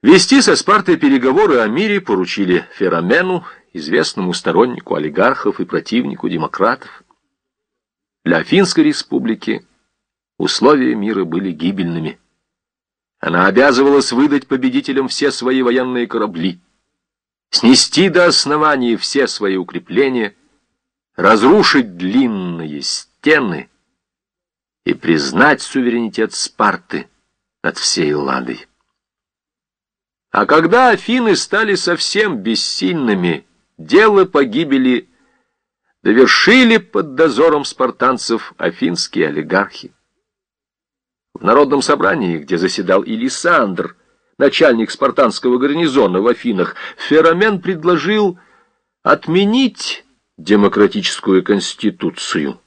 Вести со Спартой переговоры о мире поручили Феромену, известному стороннику олигархов и противнику демократов. Для Афинской республики условия мира были гибельными. Она обязывалась выдать победителям все свои военные корабли, снести до основания все свои укрепления, разрушить длинные стены и признать суверенитет Спарты над всей Элладой. А когда Афины стали совсем бессильными, дело погибели довершили под дозором спартанцев афинские олигархи. В народном собрании, где заседал Илисандр, начальник спартанского гарнизона в Афинах, Феромен предложил отменить демократическую конституцию.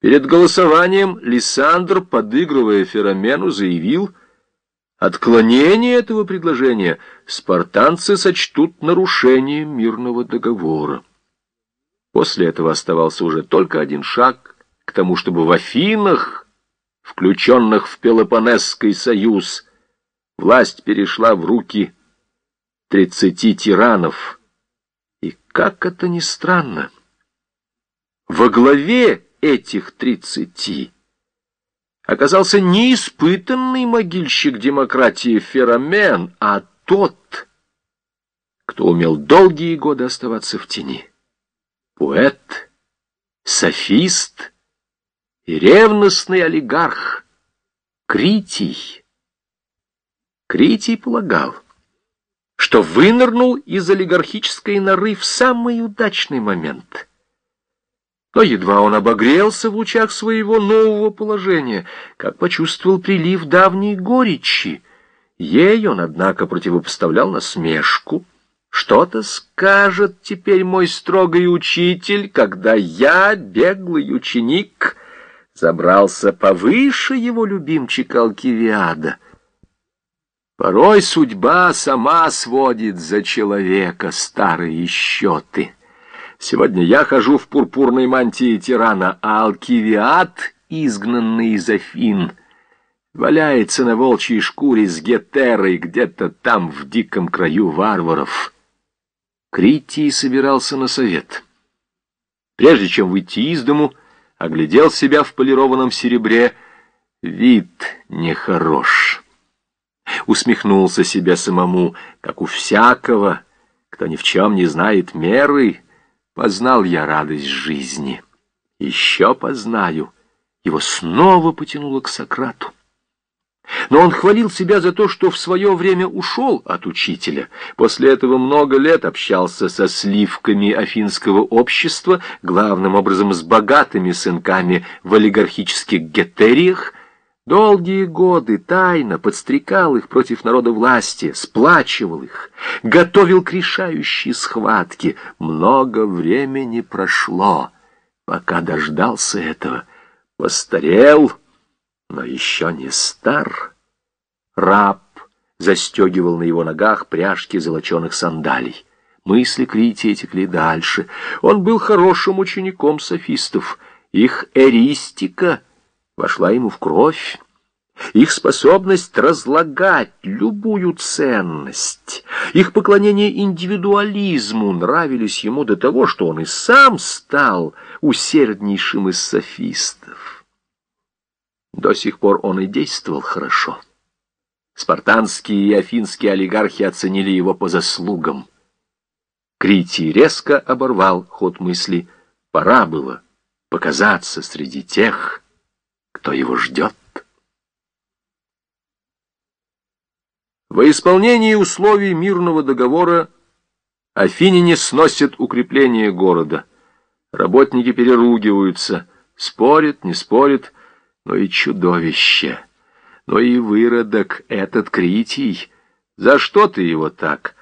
Перед голосованием Лисандр, подыгрывая Феромену, заявил, отклонение этого предложения спартанцы сочтут нарушением мирного договора. После этого оставался уже только один шаг к тому, чтобы в Афинах включенных в Пелопонесский союз, власть перешла в руки тридцати тиранов. И как это ни странно, во главе этих тридцати оказался не испытанный могильщик демократии Феромен, а тот, кто умел долгие годы оставаться в тени. Поэт, софист — и ревностный олигарх Критий. Критий полагал, что вынырнул из олигархической норы в самый удачный момент. Но едва он обогрелся в лучах своего нового положения, как почувствовал прилив давней горечи. Ей он, однако, противопоставлял насмешку. Что-то скажет теперь мой строгий учитель, когда я, беглый ученик, забрался повыше его любимчика Алкивиада. Порой судьба сама сводит за человека старые счеты. Сегодня я хожу в пурпурной мантии тирана, а Алкивиад, изгнанный из Афин, валяется на волчьей шкуре с Гетерой где-то там, в диком краю варваров. Критий собирался на совет. Прежде чем выйти из дому, оглядел себя в полированном серебре. Вид нехорош. Усмехнулся себя самому, как у всякого, кто ни в чем не знает меры. Познал я радость жизни. Еще познаю. Его снова потянуло к Сократу. Но он хвалил себя за то, что в свое время ушел от учителя. После этого много лет общался со сливками афинского общества, главным образом с богатыми сынками в олигархических гетериях. Долгие годы тайно подстрекал их против народа власти, сплачивал их, готовил к решающей схватке. Много времени прошло, пока дождался этого. Постарел но еще не стар. Раб застегивал на его ногах пряжки золоченых сандалий. Мысли Крития текли дальше. Он был хорошим учеником софистов. Их эристика вошла ему в кровь. Их способность разлагать любую ценность, их поклонение индивидуализму нравились ему до того, что он и сам стал усерднейшим из софистов. До сих пор он и действовал хорошо. Спартанские и афинские олигархи оценили его по заслугам. Критий резко оборвал ход мысли. Пора было показаться среди тех, кто его ждет. Во исполнении условий мирного договора афиняне сносят укрепление города. Работники переругиваются, спорят, не спорят, но и чудовище, но и выродок этот Критий. За что ты его так?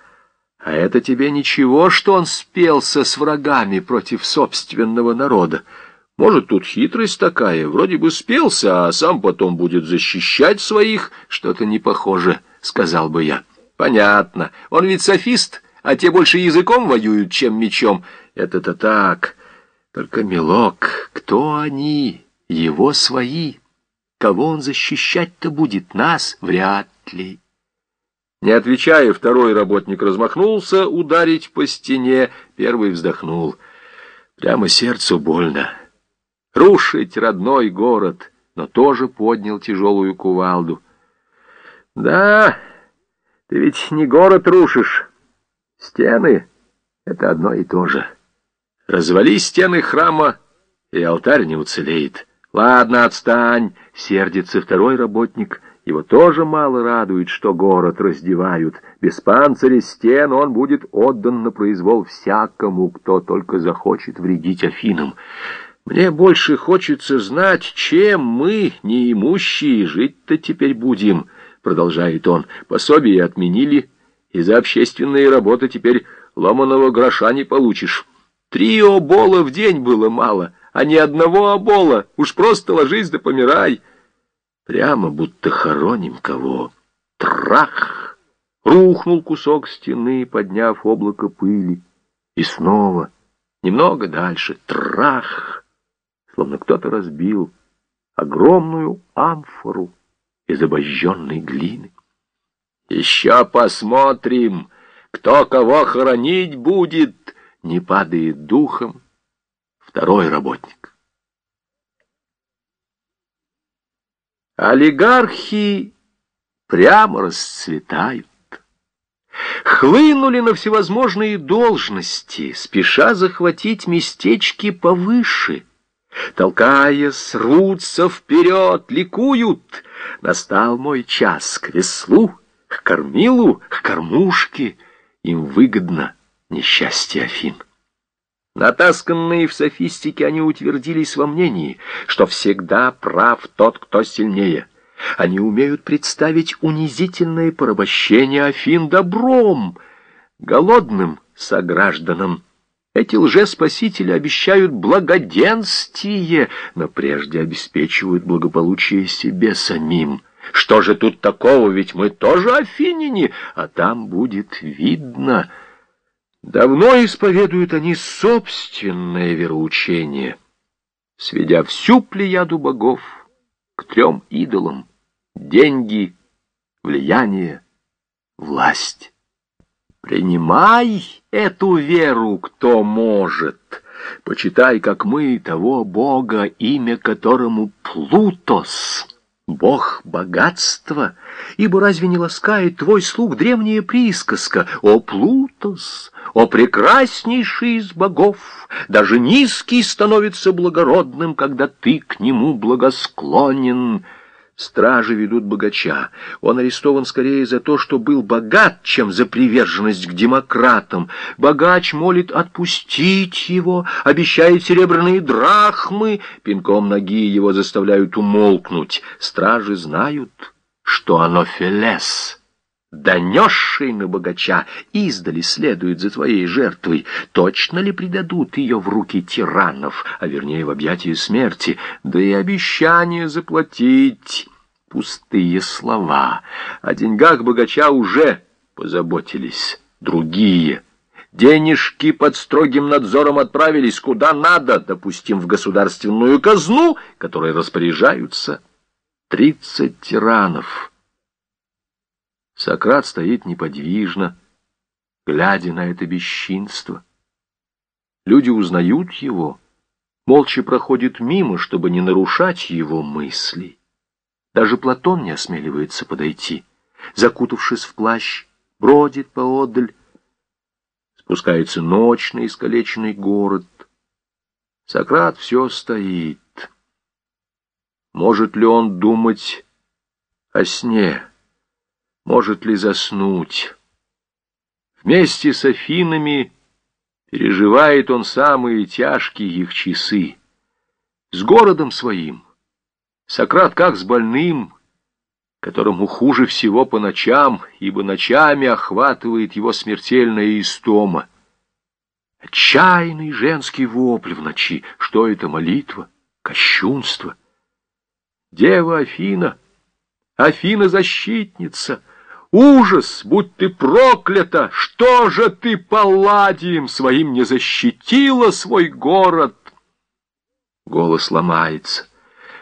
А это тебе ничего, что он спелся с врагами против собственного народа. Может, тут хитрость такая, вроде бы спелся, а сам потом будет защищать своих, что-то не похоже, сказал бы я. Понятно, он ведь софист, а те больше языком воюют, чем мечом. Это-то так. Только, милок, кто они? Его свои. Кого он защищать-то будет? Нас? Вряд ли. Не отвечая, второй работник размахнулся ударить по стене, первый вздохнул. Прямо сердцу больно. Рушить родной город, но тоже поднял тяжелую кувалду. Да, ты ведь не город рушишь. Стены — это одно и то же. Развали стены храма, и алтарь не уцелеет. Ладно, отстань, сердится второй работник — его тоже мало радует, что город раздевают. Без панциря стен он будет отдан на произвол всякому, кто только захочет вредить Афинам. Мне больше хочется знать, чем мы, неимущие, жить-то теперь будем, продолжает он. Пособие отменили, и за общественные работы теперь ломаного гроша не получишь. Три обола в день было мало, а ни одного обола. Уж просто ложись да помирай. Прямо будто хороним кого. Трах! Рухнул кусок стены, подняв облако пыли. И снова, немного дальше, трах! Словно кто-то разбил огромную амфору из обожженной глины. Еще посмотрим, кто кого хоронить будет, не падает духом второй работник. Олигархи прямо расцветают. Хлынули на всевозможные должности, спеша захватить местечки повыше. Толкаясь, рвутся вперед, ликуют. Настал мой час к веслу, к кормилу, к кормушке. Им выгодно несчастье Афин. Натасканные в софистике, они утвердились во мнении, что всегда прав тот, кто сильнее. Они умеют представить унизительное порабощение Афин добром, голодным согражданам. Эти лжеспасители обещают благоденствие, но прежде обеспечивают благополучие себе самим. Что же тут такого, ведь мы тоже афиняне, а там будет видно... Давно исповедуют они собственное вероучение, сведя всю плеяду богов к трем идолам — деньги, влияние, власть. Принимай эту веру, кто может. Почитай, как мы, того бога, имя которому Плутос — Бог богатства, ибо разве не ласкает твой слуг древняя присказка «О Плутос, о прекраснейший из богов, даже низкий становится благородным, когда ты к нему благосклонен». Стражи ведут богача. Он арестован скорее за то, что был богат, чем за приверженность к демократам. Богач молит отпустить его, обещает серебряные драхмы. Пинком ноги его заставляют умолкнуть. Стражи знают, что оно фелес. Донесший на богача издали следует за твоей жертвой. Точно ли предадут ее в руки тиранов, а вернее в объятия смерти? Да и обещание заплатить пустые слова. О деньгах богача уже позаботились другие. Денежки под строгим надзором отправились куда надо, допустим, в государственную казну, которой распоряжаются тридцать тиранов. Сократ стоит неподвижно, глядя на это бесчинство. Люди узнают его, молча проходят мимо, чтобы не нарушать его мыслей. Даже Платон не осмеливается подойти. Закутавшись в плащ, бродит поодаль. Спускается ночь на искалеченный город. Сократ все стоит. Может ли он думать о сне? Может ли заснуть? Вместе с Афинами переживает он самые тяжкие их часы. С городом своим — Сократ как с больным, которому хуже всего по ночам, ибо ночами охватывает его смертельная истома. Отчаянный женский вопль в ночи. Что это, молитва? Кощунство? Дева Афина, Афина-защитница, ужас, будь ты проклята! Что же ты, Палладием, своим не защитила свой город? Голос ломается.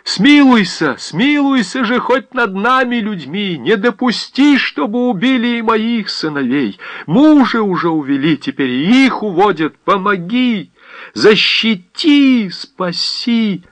Смилуйся, смилуйся же хоть над нами, людьми, не допусти, чтобы убили и моих сыновей. Мужа уже увели, теперь их уводят, помоги, защити, спаси».